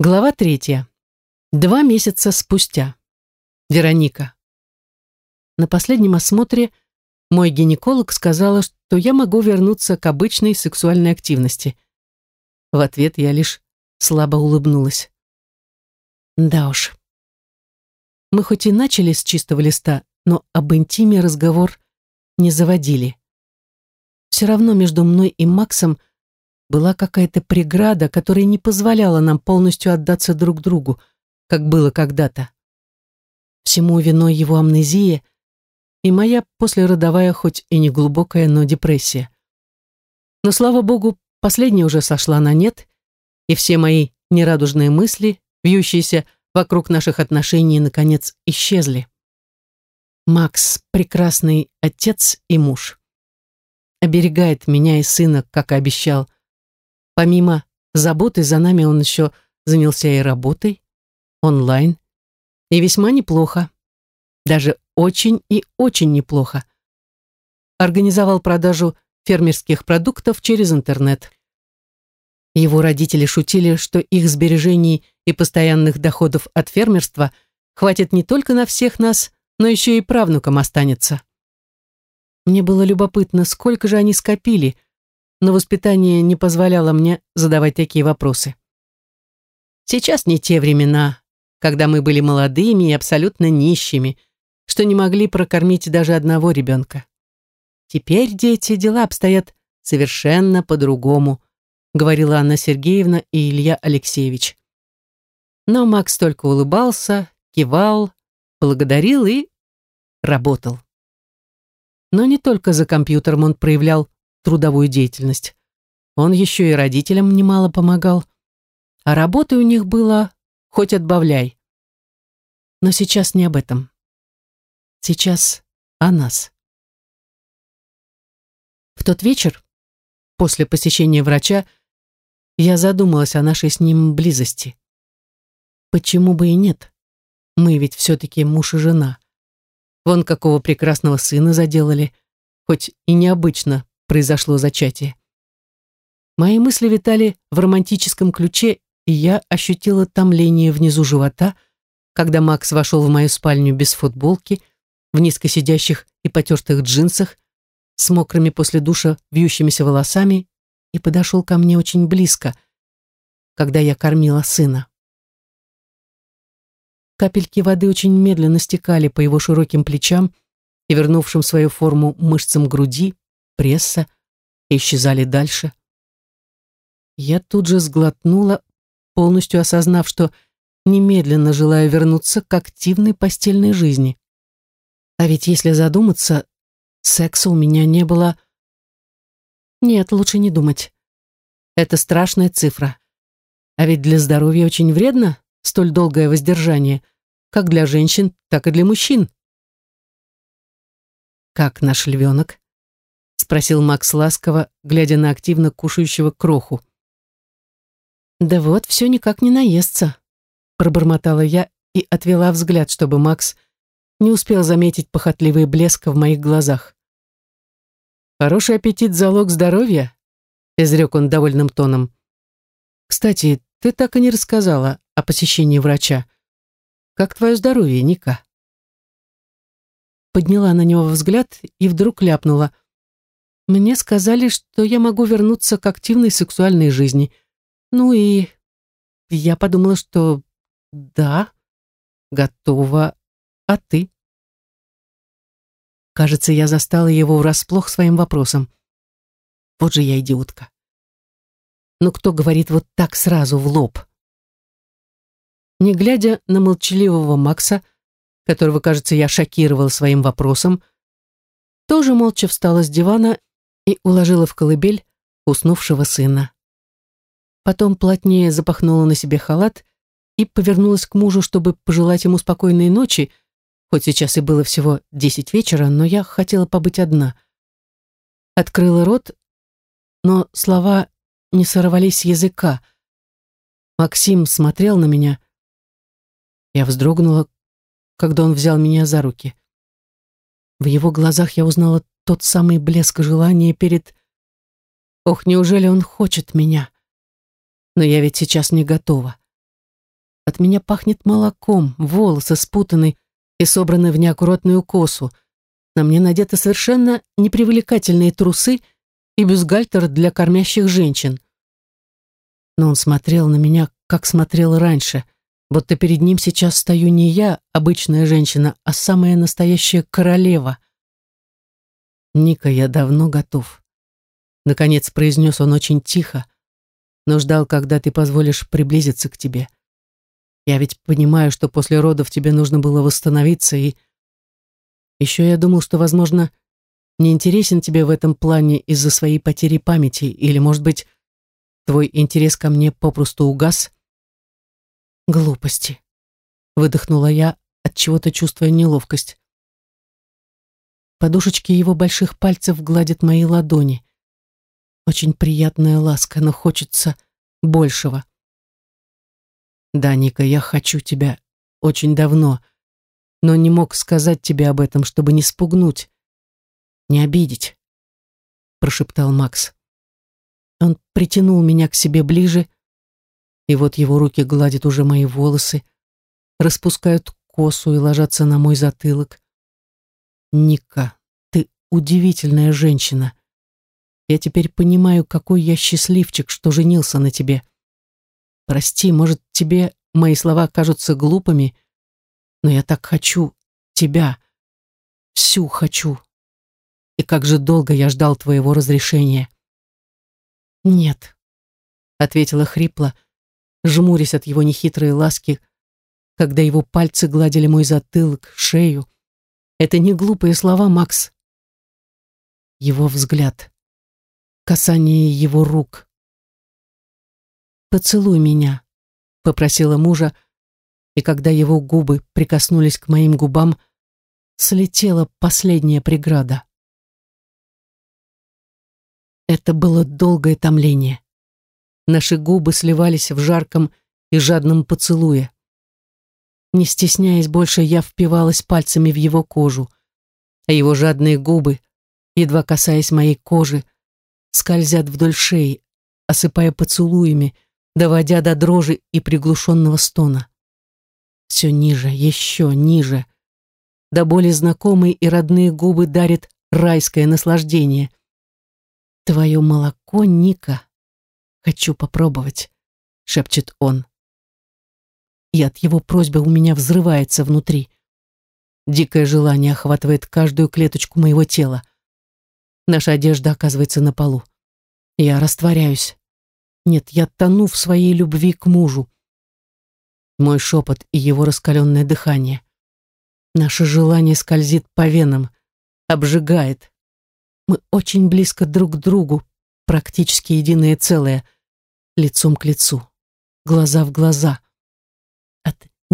Глава третья. Два месяца спустя. Вероника. На последнем осмотре мой гинеколог сказала, что я могу вернуться к обычной сексуальной активности. В ответ я лишь слабо улыбнулась. Да уж. Мы хоть и начали с чистого листа, но об интиме разговор не заводили. Все равно между мной и Максом – была какая-то преграда, которая не позволяла нам полностью отдаться друг другу, как было когда-то. Всему виной его амнезия и моя послеродовая, хоть и не глубокая, но депрессия. Но, слава богу, последняя уже сошла на нет, и все мои нерадужные мысли, вьющиеся вокруг наших отношений, наконец исчезли. Макс — прекрасный отец и муж. Оберегает меня и сына, как и обещал, Помимо заботы за нами он еще занялся и работой, онлайн, и весьма неплохо. Даже очень и очень неплохо. Организовал продажу фермерских продуктов через интернет. Его родители шутили, что их сбережений и постоянных доходов от фермерства хватит не только на всех нас, но еще и правнукам останется. Мне было любопытно, сколько же они скопили, но воспитание не позволяло мне задавать такие вопросы. Сейчас не те времена, когда мы были молодыми и абсолютно нищими, что не могли прокормить даже одного ребенка. Теперь, дети, дела обстоят совершенно по-другому, говорила Анна Сергеевна и Илья Алексеевич. Но Макс только улыбался, кивал, благодарил и работал. Но не только за компьютером он проявлял трудовую деятельность. Он еще и родителям немало помогал. А работы у них было хоть отбавляй. Но сейчас не об этом. Сейчас о нас. В тот вечер, после посещения врача, я задумалась о нашей с ним близости. Почему бы и нет? Мы ведь все-таки муж и жена. Вон какого прекрасного сына заделали, хоть и необычно произошло зачатие. Мои мысли витали в романтическом ключе, и я ощутила томление внизу живота, когда Макс вошел в мою спальню без футболки, в низкосидящих и потертых джинсах, с мокрыми после душа вьющимися волосами и подошел ко мне очень близко, когда я кормила сына. Капельки воды очень медленно стекали по его широким плечам и вернувшим свою форму мышцам груди, пресса исчезали дальше. Я тут же сглотнула, полностью осознав, что немедленно желаю вернуться к активной постельной жизни. А ведь если задуматься, секса у меня не было... Нет, лучше не думать. Это страшная цифра. А ведь для здоровья очень вредно столь долгое воздержание, как для женщин, так и для мужчин. Как наш львенок? Спросил Макс ласково, глядя на активно кушающего кроху. «Да вот, все никак не наестся», — пробормотала я и отвела взгляд, чтобы Макс не успел заметить похотливый блеск в моих глазах. «Хороший аппетит — залог здоровья», — изрек он довольным тоном. «Кстати, ты так и не рассказала о посещении врача. Как твое здоровье, Ника?» Подняла на него взгляд и вдруг ляпнула — мне сказали, что я могу вернуться к активной сексуальной жизни. Ну и я подумала, что да, готова. А ты? Кажется, я застала его врасплох своим вопросом. Вот же я идиотка. Но кто говорит вот так сразу в лоб? Не глядя на молчаливого Макса, которого, кажется, я шокировала своим вопросом, тоже молча встала с дивана и уложила в колыбель уснувшего сына. Потом плотнее запахнула на себе халат и повернулась к мужу, чтобы пожелать ему спокойной ночи, хоть сейчас и было всего десять вечера, но я хотела побыть одна. Открыла рот, но слова не сорвались с языка. Максим смотрел на меня. Я вздрогнула, когда он взял меня за руки. В его глазах я узнала тот самый блеск желания перед... Ох, неужели он хочет меня? Но я ведь сейчас не готова. От меня пахнет молоком, волосы спутаны и собраны в неаккуратную косу. На мне надеты совершенно непривлекательные трусы и бюстгальтер для кормящих женщин. Но он смотрел на меня, как смотрел раньше, будто перед ним сейчас стою не я, обычная женщина, а самая настоящая королева. «Ника, я давно готов», — наконец произнес он очень тихо, но ждал, когда ты позволишь приблизиться к тебе. Я ведь понимаю, что после родов тебе нужно было восстановиться, и... Еще я думал, что, возможно, не интересен тебе в этом плане из-за своей потери памяти, или, может быть, твой интерес ко мне попросту угас? Глупости. Выдохнула я, от чего-то чувствуя неловкость. Подушечки его больших пальцев гладят мои ладони. Очень приятная ласка, но хочется большего. Да, Ника, я хочу тебя очень давно, но не мог сказать тебе об этом, чтобы не спугнуть, не обидеть, прошептал Макс. Он притянул меня к себе ближе, и вот его руки гладят уже мои волосы, распускают косу и ложатся на мой затылок. Ника, ты удивительная женщина. Я теперь понимаю, какой я счастливчик, что женился на тебе. Прости, может, тебе мои слова кажутся глупыми, но я так хочу тебя, всю хочу. И как же долго я ждал твоего разрешения. Нет, ответила хрипло, жмурясь от его нехитрой ласки, когда его пальцы гладили мой затылок, шею. Это не глупые слова, Макс. Его взгляд, касание его рук. «Поцелуй меня», — попросила мужа, и когда его губы прикоснулись к моим губам, слетела последняя преграда. Это было долгое томление. Наши губы сливались в жарком и жадном поцелуе. Не стесняясь больше, я впивалась пальцами в его кожу, а его жадные губы, едва касаясь моей кожи, скользят вдоль шеи, осыпая поцелуями, доводя до дрожи и приглушенного стона. Все ниже, еще ниже. До боли знакомые и родные губы дарят райское наслаждение. Твое молоко, Ника, «Хочу попробовать», — шепчет он. И от его просьбы у меня взрывается внутри. Дикое желание охватывает каждую клеточку моего тела. Наша одежда оказывается на полу. Я растворяюсь. Нет, я тону в своей любви к мужу. Мой шепот и его раскаленное дыхание. Наше желание скользит по венам, обжигает. Мы очень близко друг к другу, практически единое целое лицом к лицу, глаза в глаза.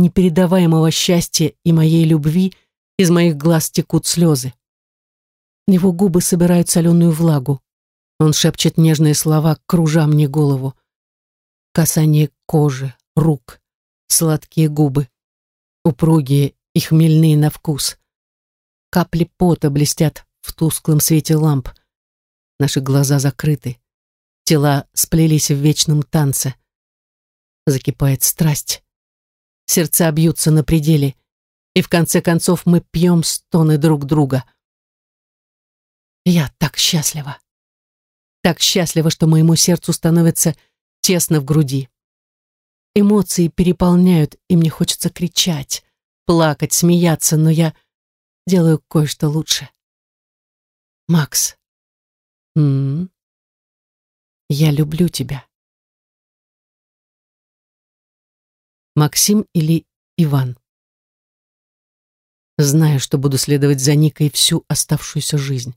Непередаваемого счастья и моей любви из моих глаз текут слезы. Его губы собирают соленую влагу. Он шепчет нежные слова, кружа мне голову. Касание кожи, рук, сладкие губы, упругие и хмельные на вкус. Капли пота блестят в тусклом свете ламп. Наши глаза закрыты. Тела сплелись в вечном танце. Закипает страсть. Сердца бьются на пределе, и в конце концов мы пьем стоны друг друга. Я так счастлива. Так счастлива, что моему сердцу становится тесно в груди. Эмоции переполняют, и мне хочется кричать, плакать, смеяться, но я делаю кое-что лучше. Макс. М -м -м. Я люблю тебя. Максим или Иван. Знаю, что буду следовать за Никой всю оставшуюся жизнь.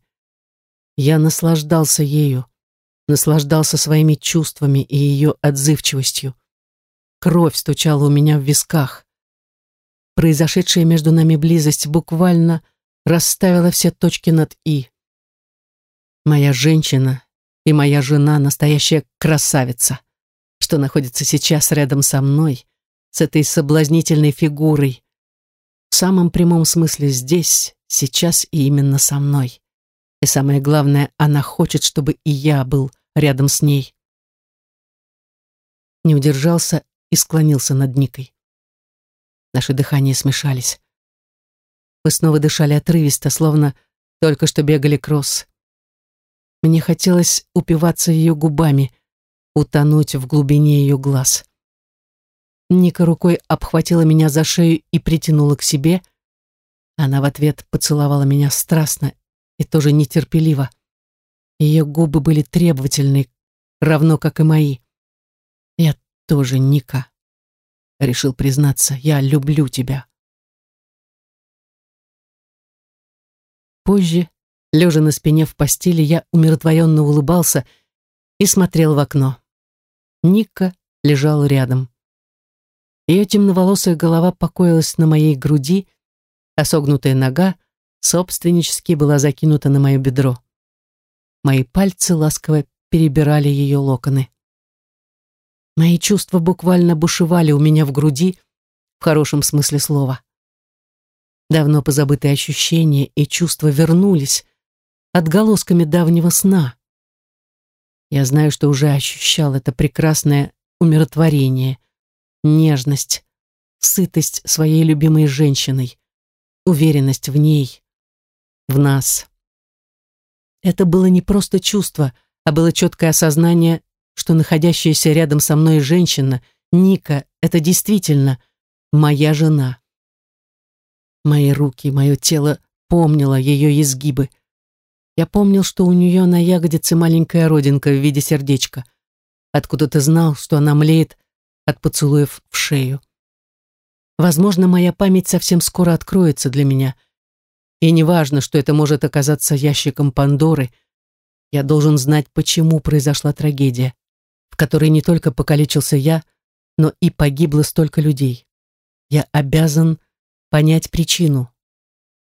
Я наслаждался ею, наслаждался своими чувствами и ее отзывчивостью. Кровь стучала у меня в висках. Произошедшая между нами близость буквально расставила все точки над «и». Моя женщина и моя жена настоящая красавица, что находится сейчас рядом со мной, с этой соблазнительной фигурой, в самом прямом смысле здесь, сейчас и именно со мной. И самое главное, она хочет, чтобы и я был рядом с ней. Не удержался и склонился над Никой. Наши дыхания смешались. Мы снова дышали отрывисто, словно только что бегали кросс. Мне хотелось упиваться ее губами, утонуть в глубине ее глаз. Ника рукой обхватила меня за шею и притянула к себе. Она в ответ поцеловала меня страстно и тоже нетерпеливо. Ее губы были требовательны, равно как и мои. Я тоже Ника. Решил признаться, я люблю тебя. Позже, лежа на спине в постели, я умиротворенно улыбался и смотрел в окно. Ника лежал рядом. Ее темноволосая голова покоилась на моей груди, а согнутая нога собственнически была закинута на мое бедро. Мои пальцы ласково перебирали ее локоны. Мои чувства буквально бушевали у меня в груди, в хорошем смысле слова. Давно позабытые ощущения и чувства вернулись отголосками давнего сна. Я знаю, что уже ощущал это прекрасное умиротворение, нежность, сытость своей любимой женщиной, уверенность в ней, в нас. Это было не просто чувство, а было четкое осознание, что находящаяся рядом со мной женщина, Ника, это действительно моя жена. Мои руки, мое тело помнило ее изгибы. Я помнил, что у нее на ягодице маленькая родинка в виде сердечка. Откуда ты знал, что она млеет от поцелуев в шею. Возможно, моя память совсем скоро откроется для меня. И неважно, что это может оказаться ящиком Пандоры, я должен знать, почему произошла трагедия, в которой не только покалечился я, но и погибло столько людей. Я обязан понять причину,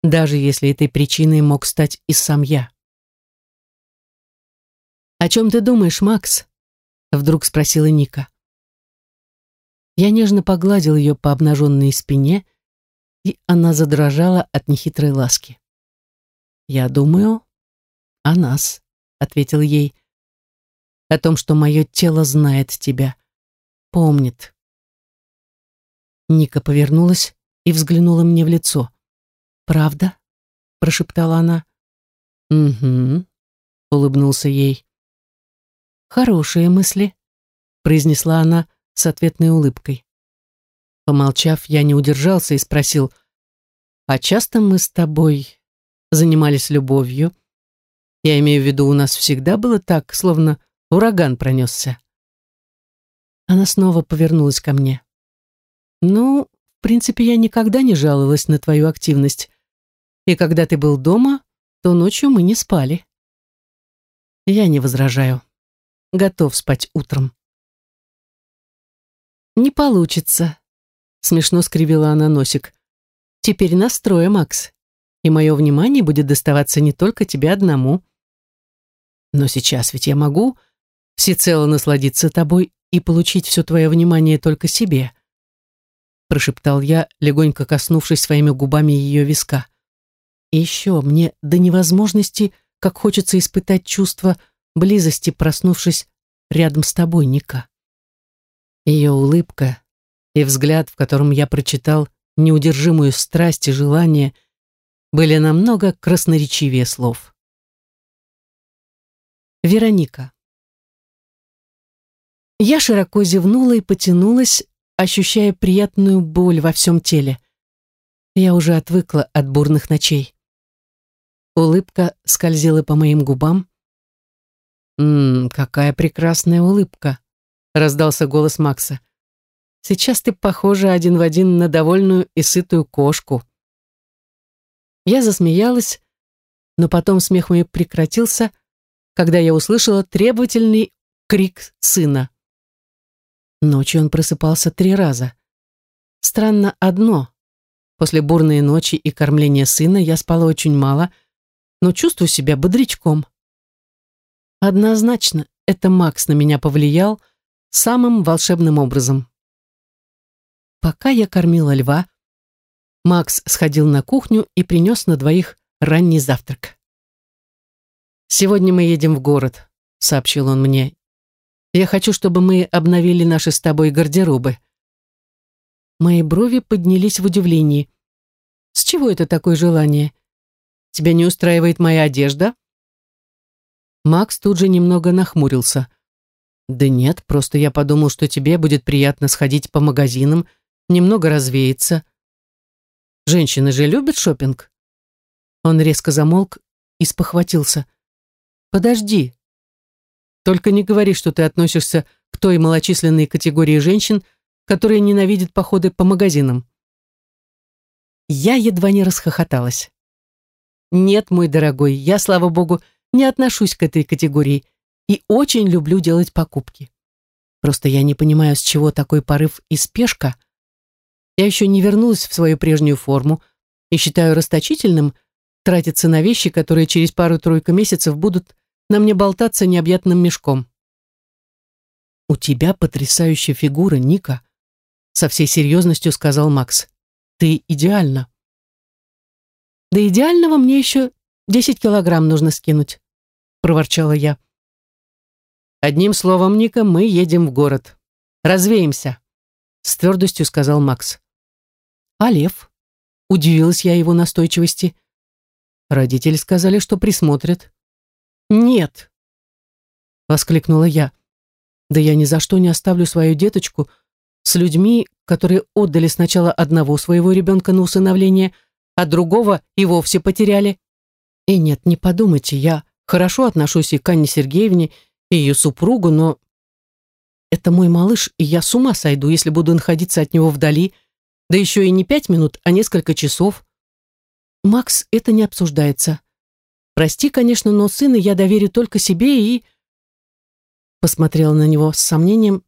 даже если этой причиной мог стать и сам я. «О чем ты думаешь, Макс?» — вдруг спросила Ника. Я нежно погладил ее по обнаженной спине, и она задрожала от нехитрой ласки. «Я думаю о нас», — ответил ей, «о том, что мое тело знает тебя, помнит». Ника повернулась и взглянула мне в лицо. «Правда?» — прошептала она. «Угу», — улыбнулся ей. «Хорошие мысли», — произнесла она, с ответной улыбкой. Помолчав, я не удержался и спросил, «А часто мы с тобой занимались любовью? Я имею в виду, у нас всегда было так, словно ураган пронесся». Она снова повернулась ко мне. «Ну, в принципе, я никогда не жаловалась на твою активность. И когда ты был дома, то ночью мы не спали». Я не возражаю. Готов спать утром. «Не получится», — смешно скривила она носик. «Теперь настроя, Макс, и мое внимание будет доставаться не только тебе одному. Но сейчас ведь я могу всецело насладиться тобой и получить все твое внимание только себе», прошептал я, легонько коснувшись своими губами ее виска. «И еще мне до невозможности, как хочется испытать чувство близости, проснувшись рядом с тобой, Ника». Ее улыбка и взгляд, в котором я прочитал неудержимую страсть и желание, были намного красноречивее слов. Вероника. Я широко зевнула и потянулась, ощущая приятную боль во всем теле. Я уже отвыкла от бурных ночей. Улыбка скользила по моим губам. «Ммм, какая прекрасная улыбка!» Раздался голос Макса. Сейчас ты похожа один в один на довольную и сытую кошку. Я засмеялась, но потом смех мой прекратился, когда я услышала требовательный крик сына. Ночью он просыпался три раза. Странно одно. После бурной ночи и кормления сына я спала очень мало, но чувствую себя бодрячком. Однозначно, это Макс на меня повлиял, самым волшебным образом. Пока я кормила льва, Макс сходил на кухню и принес на двоих ранний завтрак. «Сегодня мы едем в город», — сообщил он мне. «Я хочу, чтобы мы обновили наши с тобой гардеробы». Мои брови поднялись в удивлении. С чего это такое желание? Тебя не устраивает моя одежда? Макс тут же немного нахмурился. Да нет, просто я подумал, что тебе будет приятно сходить по магазинам, немного развеяться. Женщины же любят шопинг. Он резко замолк и спохватился. Подожди. Только не говори, что ты относишься к той малочисленной категории женщин, которые ненавидят походы по магазинам. Я едва не расхохоталась. Нет, мой дорогой, я, слава богу, не отношусь к этой категории и очень люблю делать покупки. Просто я не понимаю, с чего такой порыв и спешка. Я еще не вернулась в свою прежнюю форму и считаю расточительным тратиться на вещи, которые через пару-тройку месяцев будут на мне болтаться необъятным мешком. «У тебя потрясающая фигура, Ника», — со всей серьезностью сказал Макс. «Ты идеальна». «До идеального мне еще десять килограмм нужно скинуть», — проворчала я. «Одним словом, Ника, мы едем в город. Развеемся», — с твердостью сказал Макс. «А Лев?» — удивилась я его настойчивости. Родители сказали, что присмотрят. «Нет!» — воскликнула я. «Да я ни за что не оставлю свою деточку с людьми, которые отдали сначала одного своего ребенка на усыновление, а другого и вовсе потеряли. И нет, не подумайте, я хорошо отношусь и к Анне Сергеевне, и ее супругу, но это мой малыш, и я с ума сойду, если буду находиться от него вдали, да еще и не пять минут, а несколько часов. Макс, это не обсуждается. Прости, конечно, но сына я доверю только себе и...» Посмотрела на него с сомнением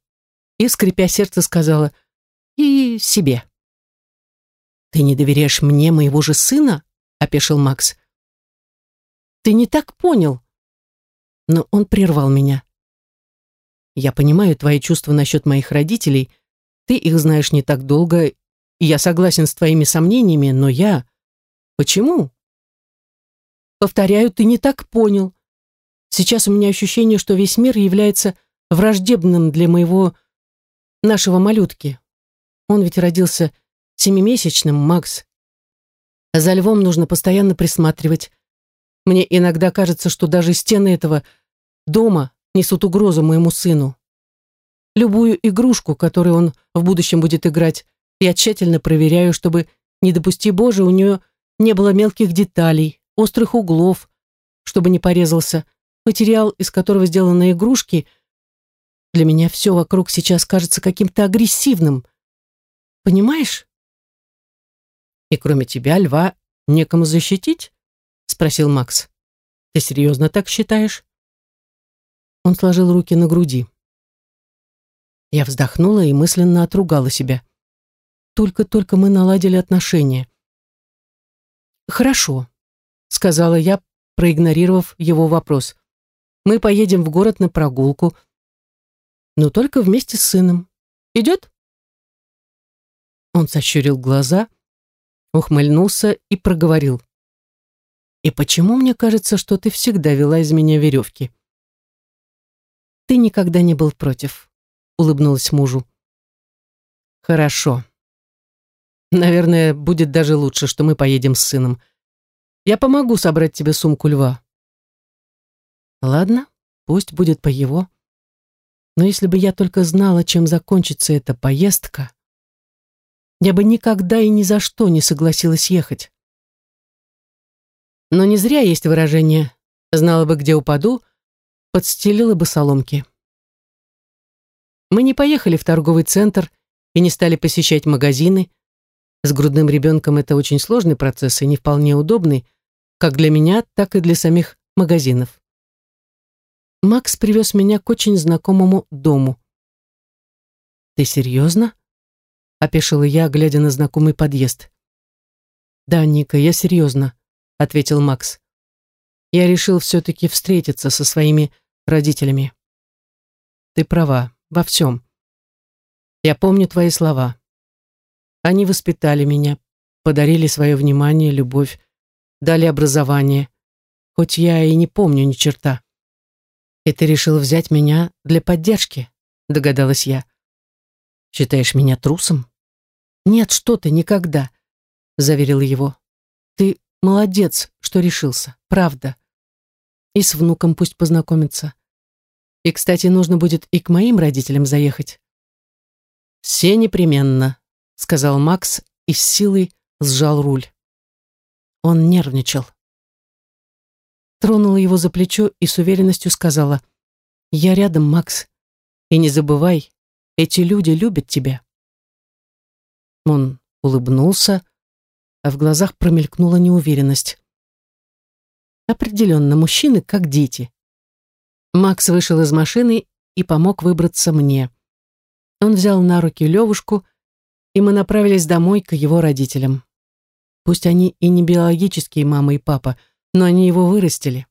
и, скрипя сердце, сказала «И себе». «Ты не доверяешь мне, моего же сына?» — опешил Макс. «Ты не так понял». Но он прервал меня. «Я понимаю твои чувства насчет моих родителей. Ты их знаешь не так долго, и я согласен с твоими сомнениями, но я...» «Почему?» Повторяю, ты не так понял. Сейчас у меня ощущение, что весь мир является враждебным для моего, нашего малютки. Он ведь родился семимесячным, Макс. За львом нужно постоянно присматривать. Мне иногда кажется, что даже стены этого дома несут угрозу моему сыну. Любую игрушку, которую он в будущем будет играть, я тщательно проверяю, чтобы, не допусти Боже, у нее не было мелких деталей, острых углов, чтобы не порезался, материал, из которого сделаны игрушки. Для меня все вокруг сейчас кажется каким-то агрессивным. Понимаешь? И кроме тебя, льва, некому защитить? Спросил Макс. Ты серьезно так считаешь? Он сложил руки на груди. Я вздохнула и мысленно отругала себя. Только-только мы наладили отношения. Хорошо, сказала я, проигнорировав его вопрос. Мы поедем в город на прогулку, но только вместе с сыном. Идет? Он сощурил глаза, ухмыльнулся и проговорил. «И почему мне кажется, что ты всегда вела из меня веревки?» «Ты никогда не был против», — улыбнулась мужу. «Хорошо. Наверное, будет даже лучше, что мы поедем с сыном. Я помогу собрать тебе сумку льва. Ладно, пусть будет по его. Но если бы я только знала, чем закончится эта поездка, я бы никогда и ни за что не согласилась ехать. Но не зря есть выражение «знала бы, где упаду», подстелила бы соломки. Мы не поехали в торговый центр и не стали посещать магазины. С грудным ребенком это очень сложный процесс и не вполне удобный, как для меня, так и для самих магазинов. Макс привез меня к очень знакомому дому. «Ты серьезно?» — опешила я, глядя на знакомый подъезд. «Да, Ника, я серьезно», — ответил Макс. «Я решил все-таки встретиться со своими родителями». «Ты права, во всем. Я помню твои слова. Они воспитали меня, подарили свое внимание, любовь, дали образование, хоть я и не помню ни черта. И ты решил взять меня для поддержки, догадалась я. Считаешь меня трусом? «Нет, что ты, никогда», — заверил его. «Ты молодец, что решился, правда. И с внуком пусть познакомится. И, кстати, нужно будет и к моим родителям заехать». «Все непременно», — сказал Макс и с силой сжал руль. Он нервничал. Тронула его за плечо и с уверенностью сказала, «Я рядом, Макс, и не забывай, эти люди любят тебя». Он улыбнулся, а в глазах промелькнула неуверенность. Определенно, мужчины как дети. Макс вышел из машины и помог выбраться мне. Он взял на руки Левушку, и мы направились домой к его родителям. Пусть они и не биологические мама и папа, но они его вырастили.